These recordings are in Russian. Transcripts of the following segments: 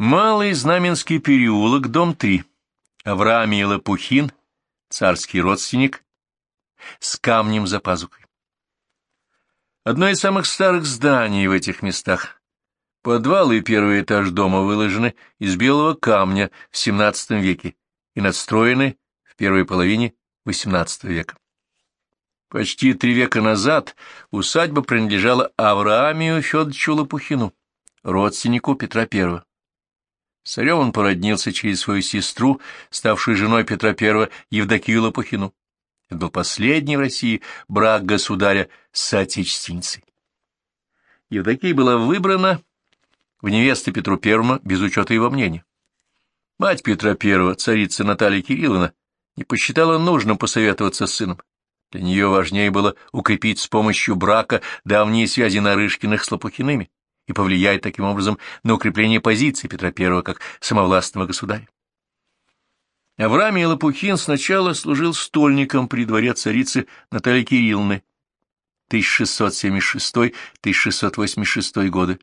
Малый Знаменский переулок, дом 3. Авраамий Лопухин, царский родственник, с камнем за пазухой. Одно из самых старых зданий в этих местах. Подвал и первый этаж дома выложены из белого камня в XVII веке и надстроены в первой половине XVIII века. Почти три века назад усадьба принадлежала Авраамию Федоровичу Лопухину, родственнику Петра I. Царем он породнился через свою сестру, ставшую женой Петра I, Евдокию Лопухину. Это был последний в России брак государя с соотечественницей. Евдокия была выбрана в невесты Петру Первому без учета его мнения. Мать Петра I, царица Наталья Кирилловна, не посчитала нужным посоветоваться с сыном. Для нее важнее было укрепить с помощью брака давние связи Нарышкиных с Лопухиными и повлиять таким образом на укрепление позиции Петра I как самовластного государя. Авраамий Лопухин сначала служил стольником при дворе царицы Натальи Кирилловны 1676-1686 годы.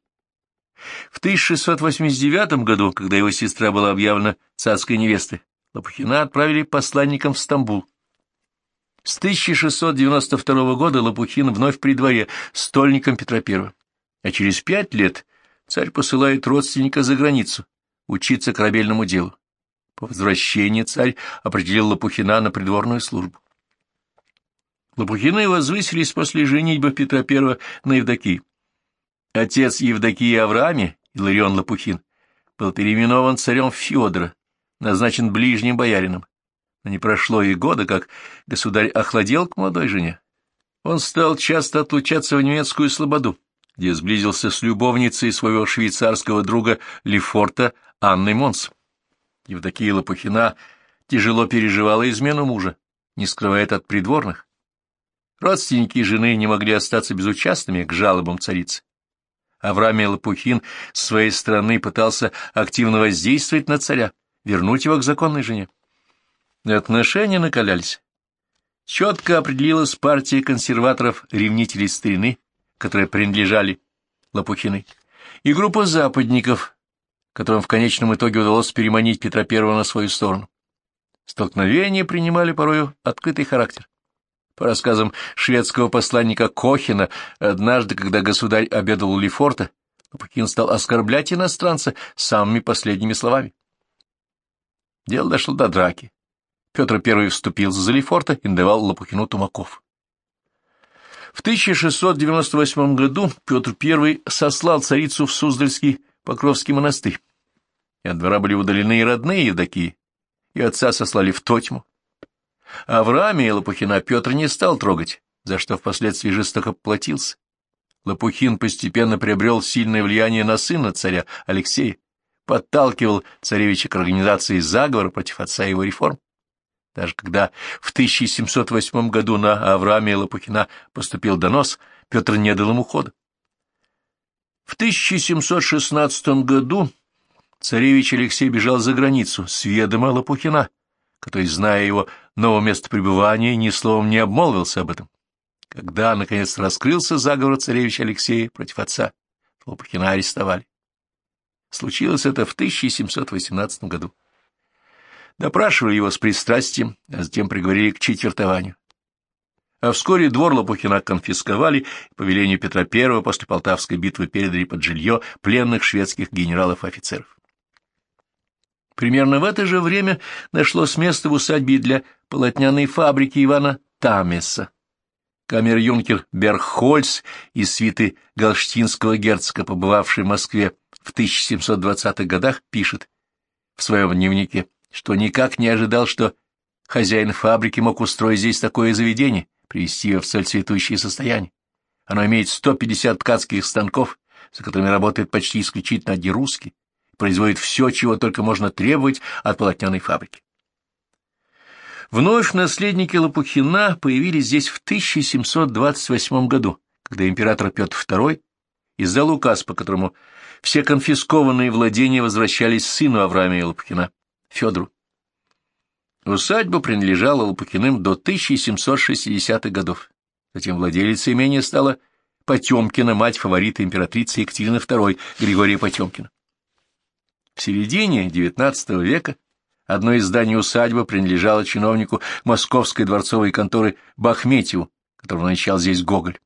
В 1689 году, когда его сестра была объявлена царской невестой, Лопухина отправили посланником в Стамбул. С 1692 года Лопухин вновь при дворе, стольником Петра I. А через пять лет царь посылает родственника за границу учиться корабельному делу. По возвращении царь определил Лопухина на придворную службу. Лопухины возвысились после женитьбы Петра I на Евдокии. Отец Евдокии Аврааме, Иларион Лопухин, был переименован царем Федора, назначен ближним боярином. Но не прошло и года, как государь охладел к молодой жене. Он стал часто отлучаться в немецкую слободу, где сблизился с любовницей своего швейцарского друга Лефорта Анной Монс. Евдокия Лопухина тяжело переживала измену мужа, не скрывая от придворных. Родственники жены не могли остаться безучастными к жалобам царицы. Авраамий Лопухин с своей стороны пытался активно воздействовать на царя, вернуть его к законной жене. Отношения накалялись. Четко определилась партия консерваторов-ревнителей старины, которые принадлежали Лопухиной, и группа западников, которым в конечном итоге удалось переманить Петра I на свою сторону. Столкновения принимали порою открытый характер. По рассказам шведского посланника Кохина, однажды, когда государь обедал у Лефорта, Лопухин стал оскорблять иностранца самыми последними словами. Дело дошло до драки. Петр I вступил за Лефорта и давал Лопухину тумаков. В 1698 году Петр I сослал царицу в Суздальский Покровский монастырь. И от двора были удалены и родные Евдокии, и отца сослали в Тотьму. Авраамия Лопухина Петр не стал трогать, за что впоследствии жестоко платился. Лопухин постепенно приобрел сильное влияние на сына царя Алексея, подталкивал царевича к организации заговора против отца его реформ. Даже когда в 1708 году на Авраамия Лопухина поступил донос, Петр не дал ему хода. В 1716 году царевич Алексей бежал за границу с ведома Лопухина, который, зная его новое место пребывания, ни словом не обмолвился об этом. Когда, наконец, раскрылся заговор царевича Алексея против отца, Лопухина арестовали. Случилось это в 1718 году. Допрашивали его с пристрастием, а затем приговорили к четвертованию а вскоре двор Лопухина конфисковали, по велению Петра I после Полтавской битвы передали под жилье пленных шведских генералов и офицеров. Примерно в это же время нашлось место в усадьбе для полотняной фабрики Ивана Тамеса. Камер-юнкер Берхольц из свиты галштинского герцога, побывавший в Москве в 1720-х годах, пишет в своем дневнике, что никак не ожидал, что хозяин фабрики мог устроить здесь такое заведение, привести ее в цветущее состояние. Оно имеет 150 ткацких станков, за которыми работает почти исключительно одни русские, производит все, чего только можно требовать от полотняной фабрики. Вновь наследники Лопухина появились здесь в 1728 году, когда император Петр II издал указ, по которому все конфискованные владения возвращались сыну Авраамия Лопухина, Федору. Усадьба принадлежала Лопухиным до 1760-х годов. Затем владелицей имения стала Потемкина, мать фаворита императрицы Екатерины II, Григория Потемкина. В середине XIX века одно из зданий усадьбы принадлежало чиновнику Московской дворцовой конторы Бахметьеву, которого начал здесь Гоголь.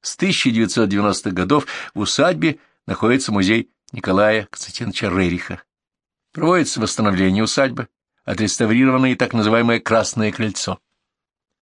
С 1990-х годов в усадьбе находится музей Николая Константиновича Рериха. Проводится восстановление усадьбы, отреставрированное так называемое «Красное крыльцо».